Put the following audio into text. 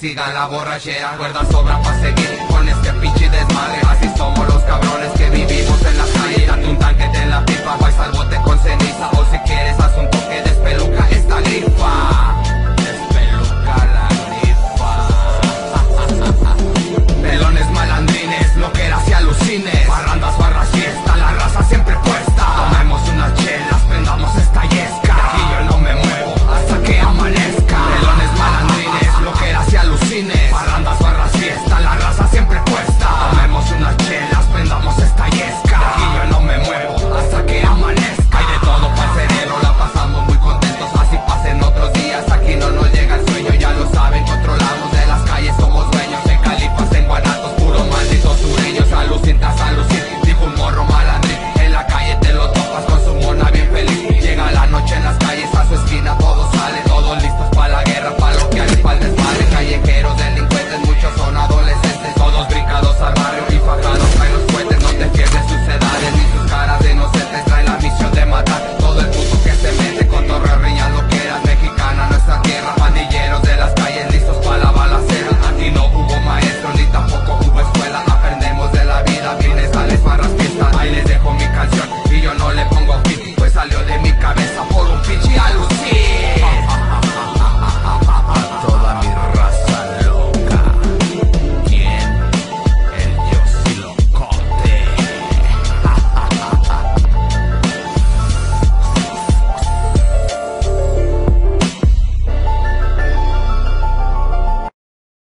siga la borrachera, cuerda sobra para seguir con este pinche